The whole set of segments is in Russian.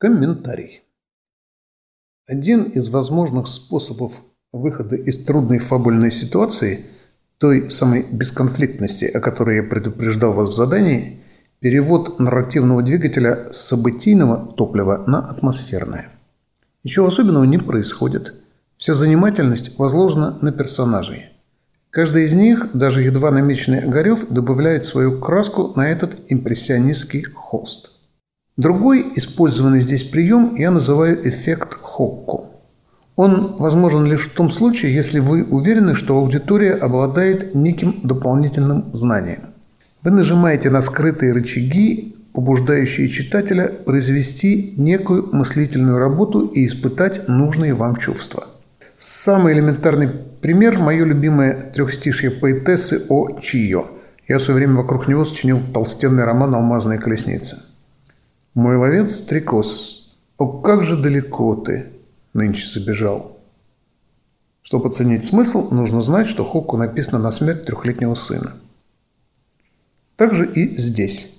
Комментарий. Один из возможных способов выхода из трудной фабульной ситуации, той самой бесконфликтности, о которой я предупреждал вас в задании, перевод нарративного двигателя с событийного топлива на атмосферное. Ничего особенного не происходит. Вся занимательность возложена на персонажей. Каждый из них, даже едва намеченный Огарев, добавляет свою краску на этот импрессионистский холст – Другой использованный здесь прием я называю эффект Хокко. Он возможен лишь в том случае, если вы уверены, что аудитория обладает неким дополнительным знанием. Вы нажимаете на скрытые рычаги, побуждающие читателя произвести некую мыслительную работу и испытать нужные вам чувства. Самый элементарный пример – мое любимое трехстишье поэтессы о Чио. Я все время вокруг него сочинил толстенный роман «Алмазная колесница». Мой ловец стрекоз, о, как же далеко ты нынче забежал. Чтобы оценить смысл, нужно знать, что Хоку написано на смерть трехлетнего сына. Так же и здесь.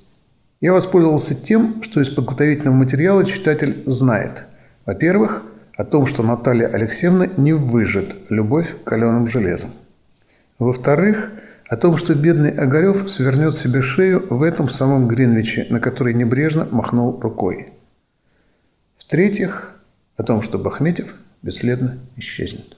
Я воспользовался тем, что из подготовительного материала читатель знает. Во-первых, о том, что Наталья Алексеевна не выжит любовь каленым железом. Во-вторых, о том, что бедный Огарев свернет себе шею в этом самом Гринвиче, на который небрежно махнул рукой. В-третьих, о том, что Бахметьев бесследно исчезнет.